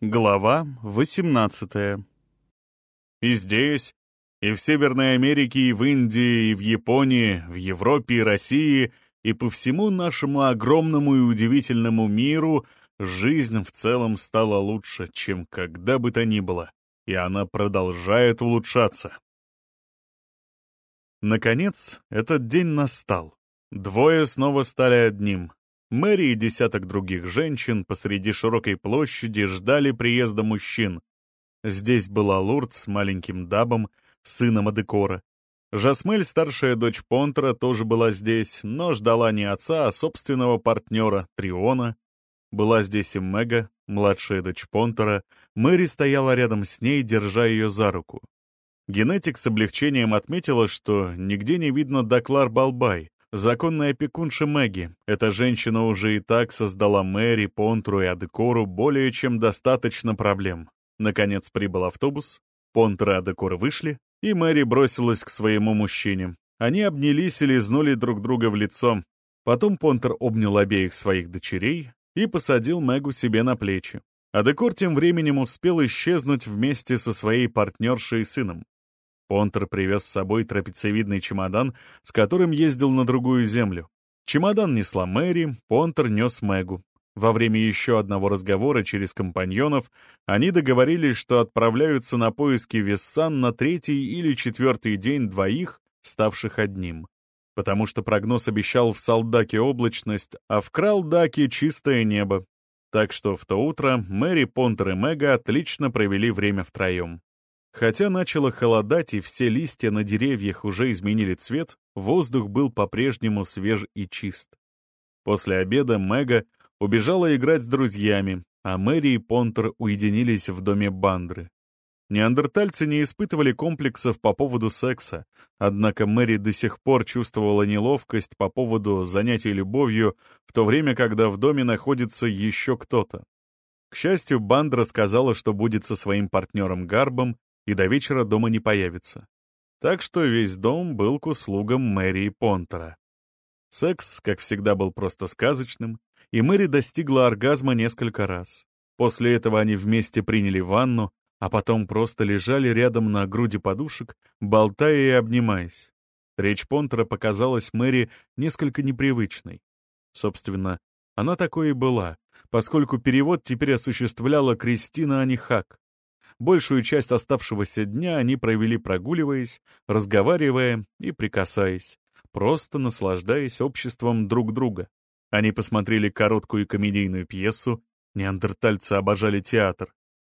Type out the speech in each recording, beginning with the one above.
Глава 18 И здесь, и в Северной Америке, и в Индии, и в Японии, в Европе и России, и по всему нашему огромному и удивительному миру жизнь в целом стала лучше, чем когда бы то ни было, и она продолжает улучшаться. Наконец, этот день настал. Двое снова стали одним. Мэри и десяток других женщин посреди широкой площади ждали приезда мужчин. Здесь была Лурд с маленьким Дабом, сыном Адекора. Жасмель, старшая дочь Понтера, тоже была здесь, но ждала не отца, а собственного партнера, Триона. Была здесь и Мега, младшая дочь Понтера. Мэри стояла рядом с ней, держа ее за руку. Генетик с облегчением отметила, что нигде не видно Даклар Балбай, законная опекунша Мэгги. Эта женщина уже и так создала Мэри, Понтру и Адекору более чем достаточно проблем. Наконец прибыл автобус, Понтер и Адекор вышли, и Мэри бросилась к своему мужчине. Они обнялись и лизнули друг друга в лицо. Потом Понтер обнял обеих своих дочерей и посадил Мэгу себе на плечи. Адекор тем временем успел исчезнуть вместе со своей партнершей и сыном. Понтер привез с собой трапециевидный чемодан, с которым ездил на другую землю. Чемодан несла Мэри, Понтер нес Мэгу. Во время еще одного разговора через компаньонов они договорились, что отправляются на поиски Вессан на третий или четвертый день двоих, ставших одним. Потому что прогноз обещал в Салдаке облачность, а в Кралдаке чистое небо. Так что в то утро Мэри, Понтер и Мэга отлично провели время втроем. Хотя начало холодать и все листья на деревьях уже изменили цвет, воздух был по-прежнему свеж и чист. После обеда Мэга убежала играть с друзьями, а Мэри и Понтер уединились в доме Бандры. Неандертальцы не испытывали комплексов по поводу секса, однако Мэри до сих пор чувствовала неловкость по поводу занятий любовью, в то время, когда в доме находится еще кто-то. К счастью, Бандра сказала, что будет со своим партнером Гарбом и до вечера дома не появится. Так что весь дом был к услугам Мэри Понтера. Секс, как всегда, был просто сказочным, и Мэри достигла оргазма несколько раз. После этого они вместе приняли ванну, а потом просто лежали рядом на груди подушек, болтая и обнимаясь. Речь Понтера показалась Мэри несколько непривычной. Собственно, она такой и была, поскольку перевод теперь осуществляла Кристина Анихак. Большую часть оставшегося дня они провели прогуливаясь, разговаривая и прикасаясь, просто наслаждаясь обществом друг друга. Они посмотрели короткую комедийную пьесу, неандертальцы обожали театр.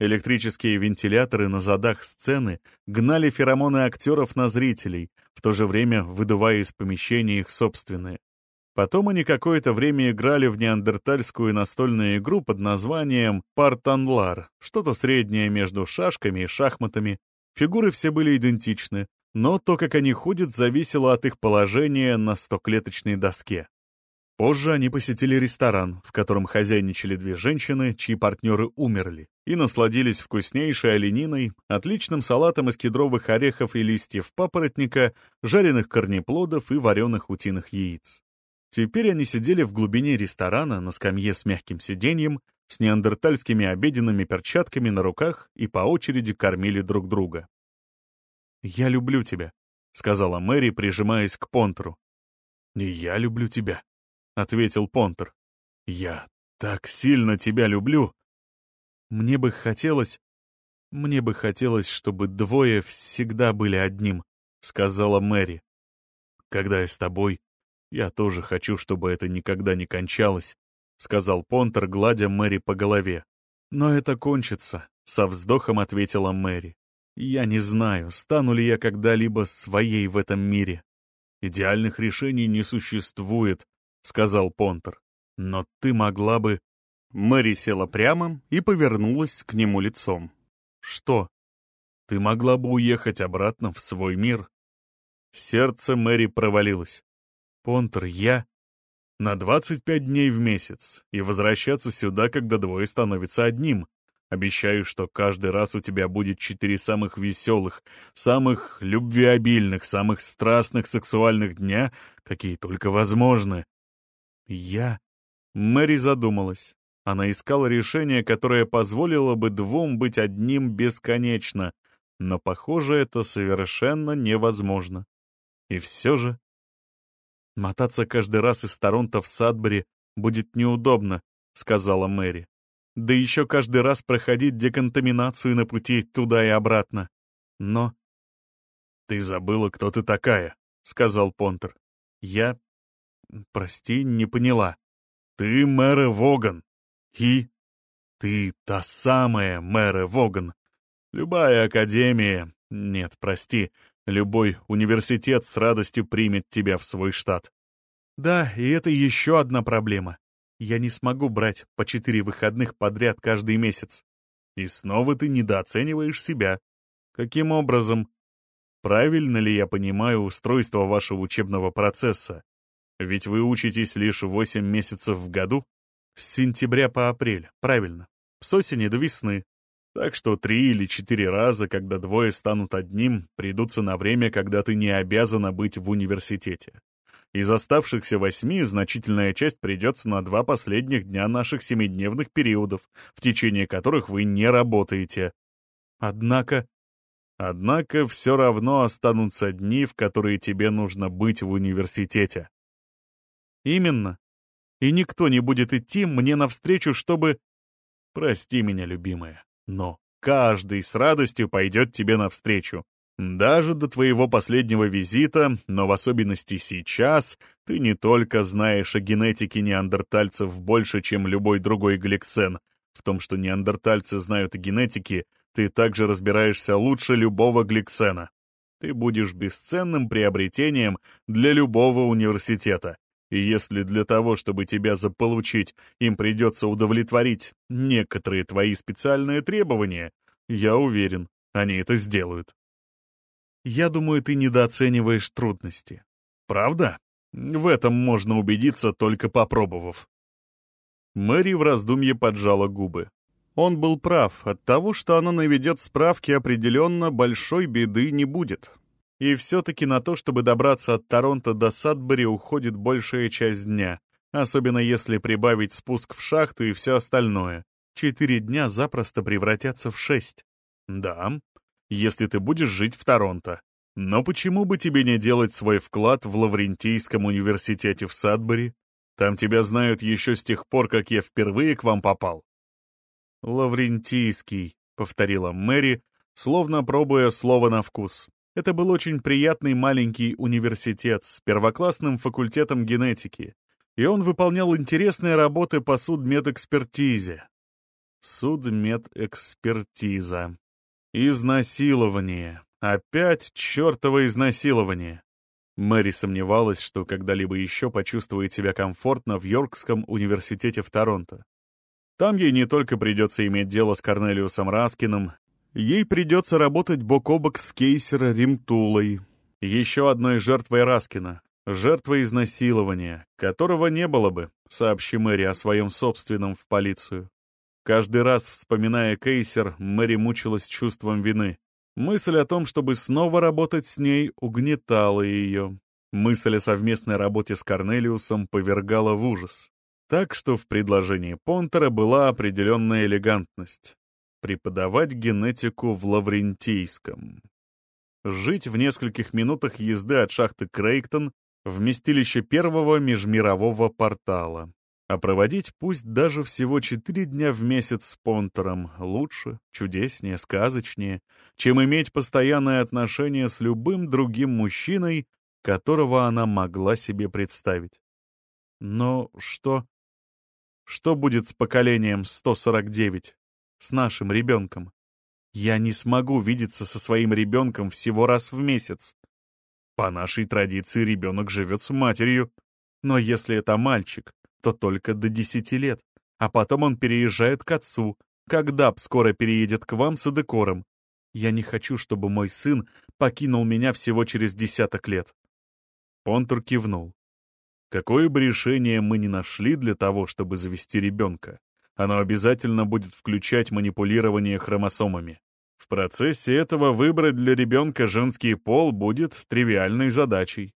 Электрические вентиляторы на задах сцены гнали феромоны актеров на зрителей, в то же время выдувая из помещения их собственные. Потом они какое-то время играли в неандертальскую настольную игру под названием «Партанлар», что-то среднее между шашками и шахматами. Фигуры все были идентичны, но то, как они ходят, зависело от их положения на стоклеточной доске. Позже они посетили ресторан, в котором хозяйничали две женщины, чьи партнеры умерли, и насладились вкуснейшей олениной, отличным салатом из кедровых орехов и листьев папоротника, жареных корнеплодов и вареных утиных яиц. Теперь они сидели в глубине ресторана на скамье с мягким сиденьем, с неандертальскими обеденными перчатками на руках и по очереди кормили друг друга. «Я люблю тебя», — сказала Мэри, прижимаясь к Понтеру. «И я люблю тебя», — ответил Понтер. «Я так сильно тебя люблю». «Мне бы хотелось... Мне бы хотелось, чтобы двое всегда были одним», — сказала Мэри. «Когда я с тобой, «Я тоже хочу, чтобы это никогда не кончалось», — сказал Понтер, гладя Мэри по голове. «Но это кончится», — со вздохом ответила Мэри. «Я не знаю, стану ли я когда-либо своей в этом мире». «Идеальных решений не существует», — сказал Понтер. «Но ты могла бы...» Мэри села прямо и повернулась к нему лицом. «Что?» «Ты могла бы уехать обратно в свой мир». Сердце Мэри провалилось. Понтер, я... На 25 дней в месяц и возвращаться сюда, когда двое становятся одним. Обещаю, что каждый раз у тебя будет четыре самых веселых, самых любвеобильных, самых страстных сексуальных дня, какие только возможны. Я... Мэри задумалась. Она искала решение, которое позволило бы двум быть одним бесконечно, но, похоже, это совершенно невозможно. И все же... «Мотаться каждый раз из Торонто в Садбери будет неудобно», — сказала Мэри. «Да еще каждый раз проходить деконтаминацию на пути туда и обратно. Но...» «Ты забыла, кто ты такая», — сказал Понтер. «Я... прости, не поняла». «Ты мэра Воган. И... ты та самая мэра Воган. Любая академия... Нет, прости, любой университет с радостью примет тебя в свой штат. Да, и это еще одна проблема. Я не смогу брать по четыре выходных подряд каждый месяц. И снова ты недооцениваешь себя. Каким образом? Правильно ли я понимаю устройство вашего учебного процесса? Ведь вы учитесь лишь восемь месяцев в году? С сентября по апрель, правильно. С осени до весны. Так что три или четыре раза, когда двое станут одним, придутся на время, когда ты не обязана быть в университете. Из оставшихся восьми значительная часть придется на два последних дня наших семидневных периодов, в течение которых вы не работаете. Однако... Однако все равно останутся дни, в которые тебе нужно быть в университете. Именно. И никто не будет идти мне навстречу, чтобы... Прости меня, любимая, но каждый с радостью пойдет тебе навстречу. Даже до твоего последнего визита, но в особенности сейчас, ты не только знаешь о генетике неандертальцев больше, чем любой другой гликсен. В том, что неандертальцы знают о генетике, ты также разбираешься лучше любого гликсена. Ты будешь бесценным приобретением для любого университета. И если для того, чтобы тебя заполучить, им придется удовлетворить некоторые твои специальные требования, я уверен, они это сделают. Я думаю, ты недооцениваешь трудности. Правда? В этом можно убедиться, только попробовав. Мэри в раздумье поджала губы. Он был прав, от того, что она наведет справки, определенно большой беды не будет. И все-таки на то, чтобы добраться от Торонто до Садбери, уходит большая часть дня, особенно если прибавить спуск в шахту и все остальное. Четыре дня запросто превратятся в шесть. Да, если ты будешь жить в Торонто. Но почему бы тебе не делать свой вклад в Лаврентийском университете в Садбери? Там тебя знают еще с тех пор, как я впервые к вам попал. «Лаврентийский», — повторила Мэри, словно пробуя слово на вкус. Это был очень приятный маленький университет с первоклассным факультетом генетики, и он выполнял интересные работы по судмедэкспертизе. Судмедэкспертиза. Изнасилование. Опять чертово изнасилование. Мэри сомневалась, что когда-либо еще почувствует себя комфортно в Йоркском университете в Торонто. Там ей не только придется иметь дело с Корнелиусом Раскиным, ей придется работать бок о бок с Кейсера Римтулой, еще одной жертвой Раскина, жертвой изнасилования, которого не было бы, сообщи Мэри о своем собственном в полицию. Каждый раз, вспоминая Кейсер, Мэри мучилась чувством вины. Мысль о том, чтобы снова работать с ней, угнетала ее. Мысль о совместной работе с Корнелиусом повергала в ужас. Так что в предложении Понтера была определенная элегантность. Преподавать генетику в Лаврентийском. Жить в нескольких минутах езды от шахты Крейктон, вместилище первого межмирового портала. А проводить пусть даже всего четыре дня в месяц с Понтером лучше, чудеснее, сказочнее, чем иметь постоянное отношение с любым другим мужчиной, которого она могла себе представить. Но что? Что будет с поколением 149? С нашим ребенком? Я не смогу видеться со своим ребенком всего раз в месяц. По нашей традиции ребенок живет с матерью. Но если это мальчик, то только до десяти лет, а потом он переезжает к отцу, когда б скоро переедет к вам с Эдекором. Я не хочу, чтобы мой сын покинул меня всего через десяток лет». Понтур кивнул. «Какое бы решение мы ни нашли для того, чтобы завести ребенка, оно обязательно будет включать манипулирование хромосомами. В процессе этого выбрать для ребенка женский пол будет тривиальной задачей.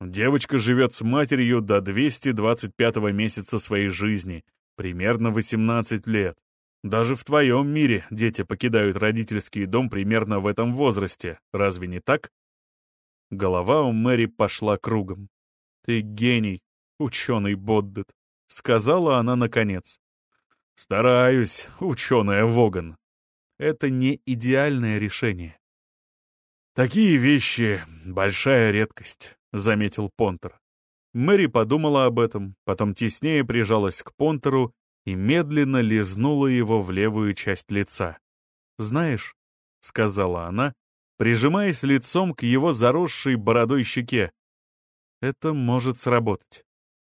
Девочка живет с матерью до 225 месяца своей жизни, Примерно 18 лет. Даже в твоем мире дети покидают родительский дом примерно в этом возрасте, разве не так? Голова у Мэри пошла кругом. «Ты гений, ученый Боддет», — сказала она наконец. «Стараюсь, ученая Воган. Это не идеальное решение». «Такие вещи — большая редкость», — заметил Понтер. Мэри подумала об этом, потом теснее прижалась к Понтеру и медленно лизнула его в левую часть лица. «Знаешь», — сказала она, прижимаясь лицом к его заросшей бородой щеке, — «это может сработать».